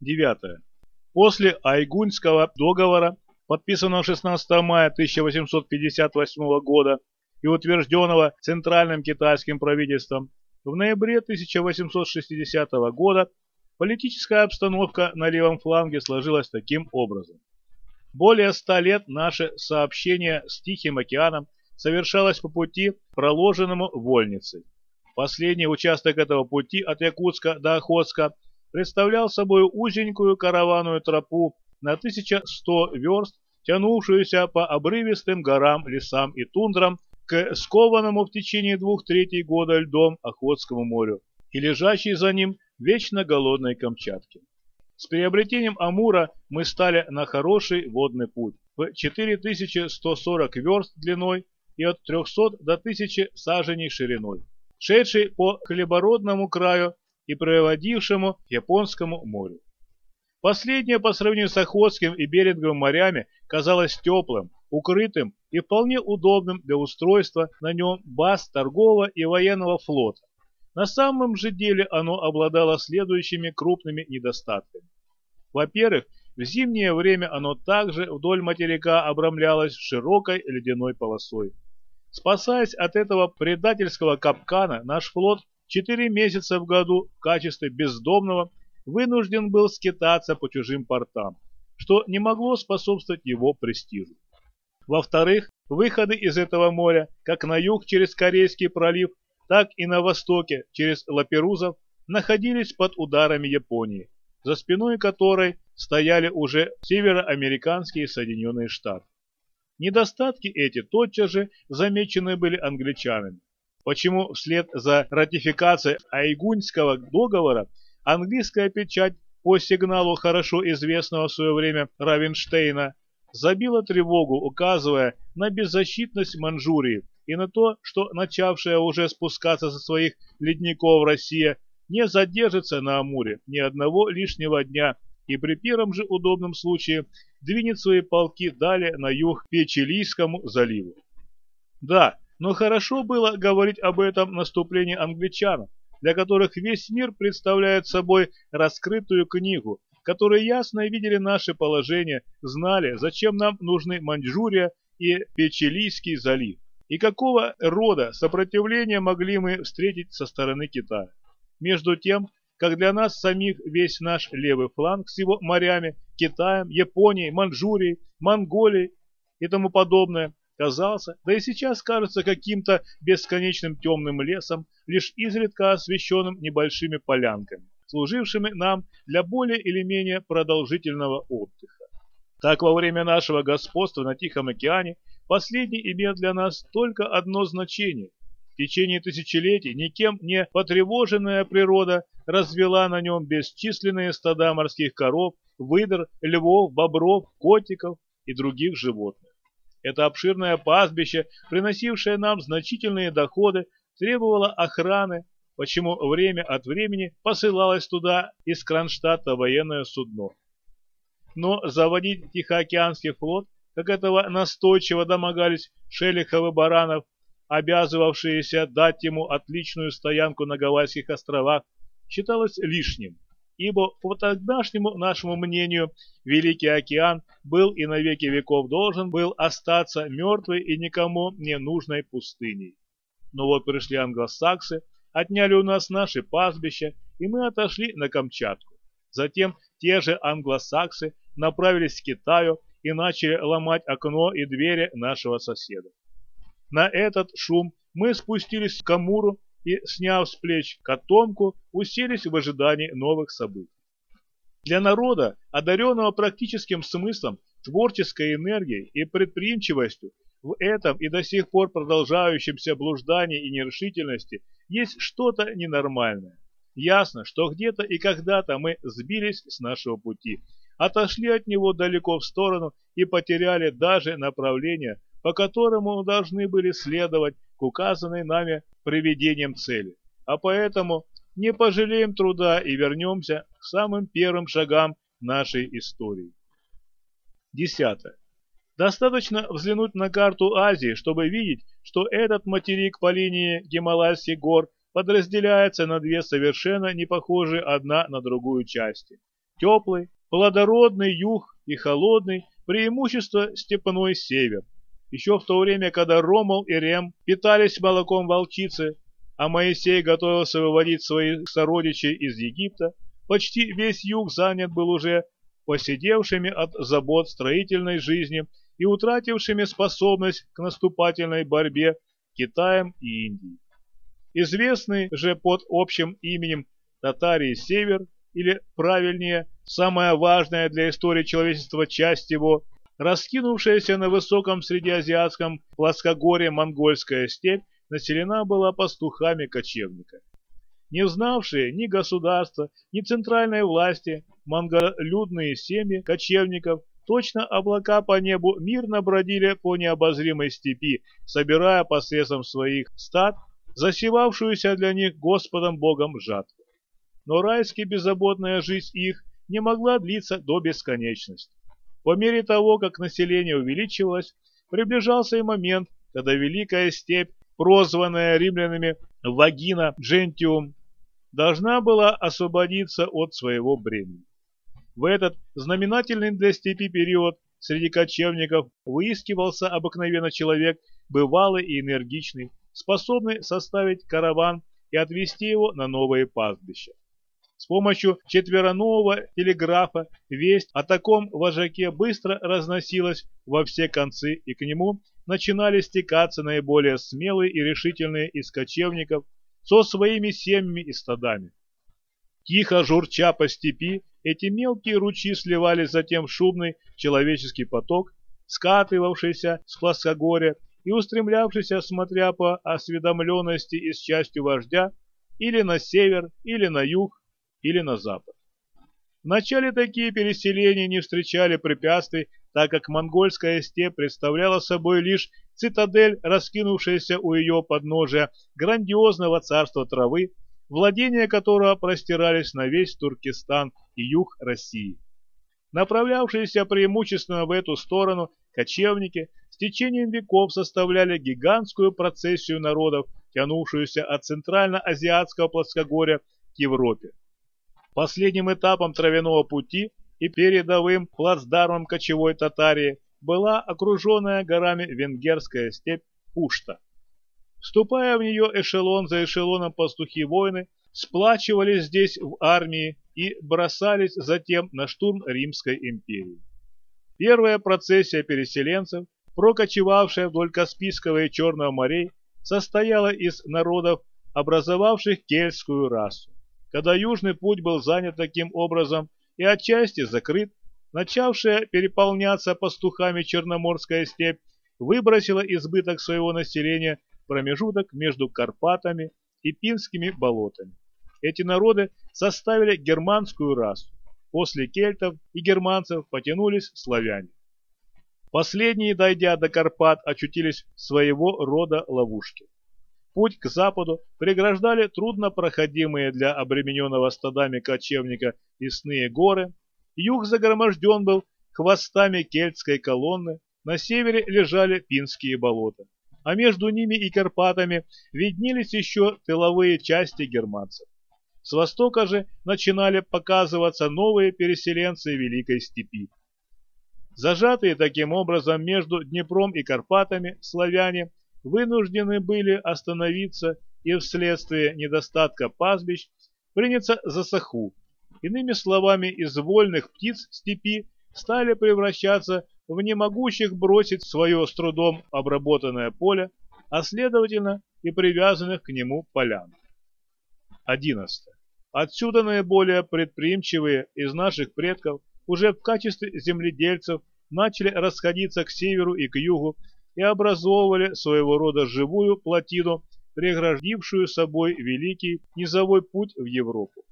Девятое. После Айгуньского договора, подписанного 16 мая 1858 года и утвержденного Центральным китайским правительством, в ноябре 1860 года политическая обстановка на левом фланге сложилась таким образом. Более ста лет наше сообщение с Тихим океаном совершалось по пути, проложенному Вольницей. Последний участок этого пути от Якутска до Охотска представлял собой узенькую караванную тропу на 1100 верст, тянувшуюся по обрывистым горам, лесам и тундрам к скованному в течение двух третий года льдом Охотскому морю и лежащей за ним вечно голодной Камчатке. С приобретением Амура мы стали на хороший водный путь в 4140 верст длиной и от 300 до 1000 саженей шириной, шедший по хлебородному краю и проводившему к Японскому морю. Последнее по сравнению с Охотским и Беринговым морями казалось теплым, укрытым и вполне удобным для устройства на нем баз торгового и военного флота. На самом же деле оно обладало следующими крупными недостатками. Во-первых, в зимнее время оно также вдоль материка обрамлялось широкой ледяной полосой. Спасаясь от этого предательского капкана, наш флот четыре месяца в году в качестве бездомного вынужден был скитаться по чужим портам, что не могло способствовать его престижу. Во-вторых, выходы из этого моря, как на юг через Корейский пролив, так и на востоке через Лаперузов, находились под ударами Японии, за спиной которой стояли уже североамериканские Соединенные Штаты. Недостатки эти тотчас же замечены были англичанами почему вслед за ратификацией Айгуньского договора английская печать по сигналу хорошо известного в свое время Равенштейна забила тревогу, указывая на беззащитность Манчжурии и на то, что начавшая уже спускаться со своих ледников Россия не задержится на Амуре ни одного лишнего дня и при первом же удобном случае двинет свои полки далее на юг к Печилийскому заливу. Да, но хорошо было говорить об этом наступлении англичан, для которых весь мир представляет собой раскрытую книгу, которые ясно видели наше положение, знали, зачем нам нужны Маньчжурия и Печилийский залив, и какого рода сопротивление могли мы встретить со стороны Китая. Между тем, как для нас самих весь наш левый фланг с его морями, Китаем, Японией, Маньчжурией, Монголией и тому подобное казался, да и сейчас кажется каким-то бесконечным темным лесом, лишь изредка освещенным небольшими полянками, служившими нам для более или менее продолжительного отдыха. Так во время нашего господства на Тихом океане последний имел для нас только одно значение. В течение тысячелетий никем не потревоженная природа развела на нем бесчисленные стада морских коров, выдр, львов, бобров, котиков и других животных. Это обширное пастбище, приносившее нам значительные доходы, требовало охраны, почему время от времени посылалось туда из Кронштадта военное судно. Но заводить Тихоокеанский флот, как этого настойчиво домогались Шелихов и Баранов, обязывавшиеся дать ему отличную стоянку на Гавайских островах, считалось лишним ибо по тогдашнему нашему мнению Великий океан был и на веки веков должен был остаться мертвой и никому не нужной пустыней. Но вот пришли англосаксы, отняли у нас наши пастбища, и мы отошли на Камчатку. Затем те же англосаксы направились к Китаю и начали ломать окно и двери нашего соседа. На этот шум мы спустились к Амуру и, сняв с плеч котомку, уселись в ожидании новых событий. Для народа, одаренного практическим смыслом, творческой энергией и предприимчивостью, в этом и до сих пор продолжающемся блуждании и нерешительности есть что-то ненормальное. Ясно, что где-то и когда-то мы сбились с нашего пути, отошли от него далеко в сторону и потеряли даже направление, по которому должны были следовать к указанной нами приведением цели. А поэтому не пожалеем труда и вернемся к самым первым шагам нашей истории. Десятое. Достаточно взглянуть на карту Азии, чтобы видеть, что этот материк по линии Гималайских гор подразделяется на две совершенно не похожие одна на другую части. теплый, плодородный юг и холодный, преимущество степной север. Еще в то время, когда Ромул и Рем питались молоком волчицы, а Моисей готовился выводить своих сородичей из Египта, почти весь юг занят был уже посидевшими от забот строительной жизни и утратившими способность к наступательной борьбе Китаем и Индией. Известный же под общим именем Татарии Север, или правильнее, самая важная для истории человечества часть его, раскинувшаяся на высоком среднеазиатском плоскогорье монгольская степь, населена была пастухами-кочевниками. Не знавшие ни государства, ни центральной власти, монголюдные семьи кочевников, точно облака по небу мирно бродили по необозримой степи, собирая посредством своих стад засевавшуюся для них Господом Богом жатву. Но райски беззаботная жизнь их не могла длиться до бесконечности. По мере того, как население увеличивалось, приближался и момент, когда Великая степь, прозванная римлянами Вагина Джентиум, должна была освободиться от своего бремени. В этот знаменательный для степи период среди кочевников выискивался обыкновенно человек, бывалый и энергичный, способный составить караван и отвезти его на новые пастбища. С помощью четверонового телеграфа весть о таком вожаке быстро разносилась во все концы, и к нему начинали стекаться наиболее смелые и решительные из кочевников со своими семьями и стадами. Тихо журча по степи, эти мелкие ручьи сливались затем в шумный человеческий поток, скатывавшийся с плоскогорья и устремлявшийся, смотря по осведомленности и с частью вождя, или на север, или на юг, или на запад. Вначале такие переселения не встречали препятствий, так как монгольская степь представляла собой лишь цитадель, раскинувшаяся у ее подножия грандиозного царства травы, владения которого простирались на весь Туркестан и юг России. Направлявшиеся преимущественно в эту сторону кочевники с течением веков составляли гигантскую процессию народов, тянувшуюся от центрально-азиатского плоскогорья к Европе. Последним этапом травяного пути и передовым плацдармом кочевой Татарии была окруженная горами венгерская степь Пушта. Вступая в нее эшелон за эшелоном пастухи-воины, сплачивались здесь в армии и бросались затем на штурм Римской империи. Первая процессия переселенцев, прокочевавшая вдоль Каспийского и Черного морей, состояла из народов, образовавших кельтскую расу. Когда южный путь был занят таким образом и отчасти закрыт, начавшая переполняться пастухами Черноморская степь выбросила избыток своего населения в промежуток между Карпатами и Пинскими болотами. Эти народы составили германскую расу. После кельтов и германцев потянулись славяне. Последние, дойдя до Карпат, очутились своего рода ловушке. Путь к западу преграждали труднопроходимые для обремененного стадами кочевника лесные горы, юг загроможден был хвостами кельтской колонны, на севере лежали Пинские болота, а между ними и Карпатами виднелись еще тыловые части германцев. С востока же начинали показываться новые переселенцы Великой Степи. Зажатые таким образом между Днепром и Карпатами славяне вынуждены были остановиться и вследствие недостатка пастбищ приняться за саху. Иными словами, из вольных птиц степи стали превращаться в немогущих бросить свое с трудом обработанное поле, а следовательно и привязанных к нему полян. 11. Отсюда наиболее предприимчивые из наших предков уже в качестве земледельцев начали расходиться к северу и к югу и образовывали своего рода живую плотину, преградившую собой великий низовой путь в Европу.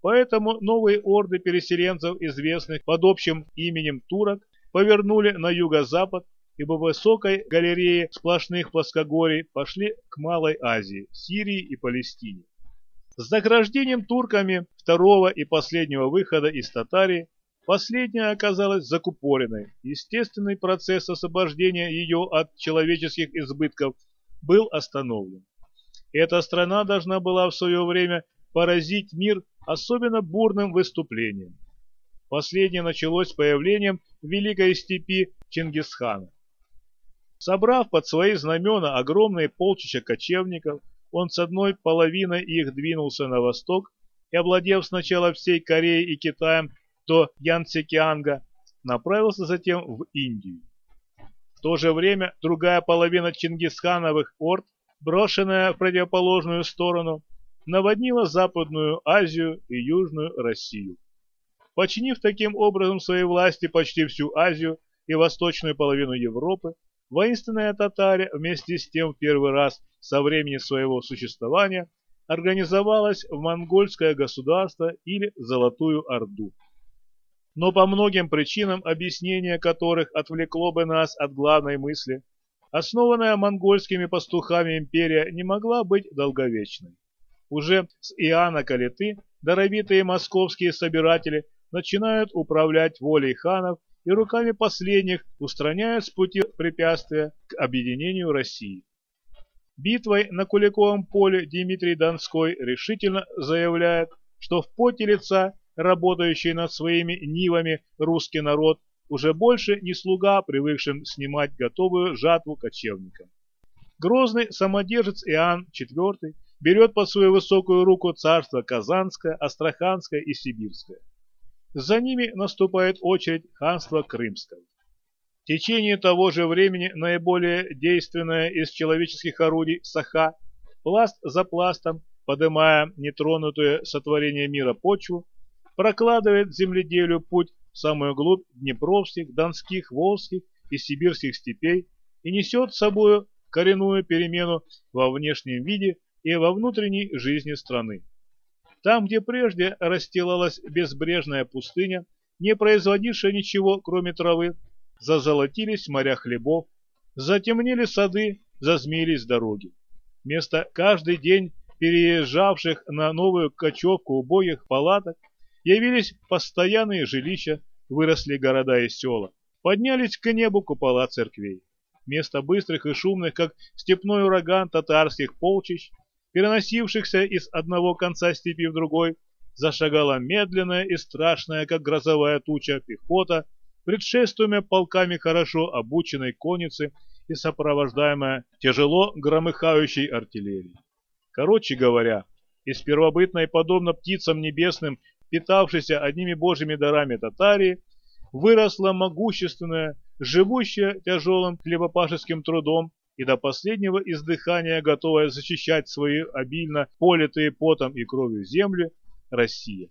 Поэтому новые орды переселенцев, известных под общим именем турок, повернули на юго-запад и по высокой галерее сплошных плоскогорий пошли к Малой Азии, Сирии и Палестине. С награждением турками второго и последнего выхода из Татарии последняя оказалась закупоренной. Естественный процесс освобождения ее от человеческих избытков был остановлен. Эта страна должна была в свое время поразить мир особенно бурным выступлением. Последнее началось с появлением Великой степи Чингисхана. Собрав под свои знамена огромные полчища кочевников, он с одной половиной их двинулся на восток и, овладев сначала всей Кореей и Китаем до Янцекианга, направился затем в Индию. В то же время другая половина Чингисхановых орд, брошенная в противоположную сторону, наводнила Западную Азию и Южную Россию. Починив таким образом своей власти почти всю Азию и восточную половину Европы, воинственная татаре вместе с тем в первый раз со времени своего существования организовалась в монгольское государство или Золотую Орду. Но по многим причинам, объяснение которых отвлекло бы нас от главной мысли, основанная монгольскими пастухами империя не могла быть долговечной. Уже с Иоанна Калиты даровитые московские собиратели начинают управлять волей ханов и руками последних устраняют с пути препятствия к объединению России. Битвой на Куликовом поле Дмитрий Донской решительно заявляет, что в поте лица, работающий над своими нивами русский народ, уже больше не слуга, привыкшим снимать готовую жатву кочевникам. Грозный самодержец Иоанн IV берет под свою высокую руку царство Казанское, Астраханское и Сибирское. За ними наступает очередь ханства Крымского. В течение того же времени наиболее действенное из человеческих орудий Саха, пласт за пластом, подымая нетронутое сотворение мира почву, прокладывает земледелию путь в самую глубь Днепровских, Донских, Волжских и Сибирских степей и несет с собой коренную перемену во внешнем виде и во внутренней жизни страны. Там, где прежде расстилалась безбрежная пустыня, не производившая ничего, кроме травы, зазолотились моря хлебов, затемнели сады, зазмеились дороги. Вместо каждый день переезжавших на новую кочевку убогих палаток явились постоянные жилища, выросли города и села, поднялись к небу купола церквей. Вместо быстрых и шумных, как степной ураган татарских полчищ, переносившихся из одного конца степи в другой, зашагала медленная и страшная, как грозовая туча, пехота, предшествуемая полками хорошо обученной конницы и сопровождаемая тяжело громыхающей артиллерией. Короче говоря, из первобытной, подобно птицам небесным, питавшейся одними божьими дарами татарии, выросла могущественная, живущая тяжелым хлебопашеским трудом и до последнего издыхания готовая защищать свои обильно политые потом и кровью земли, Россия.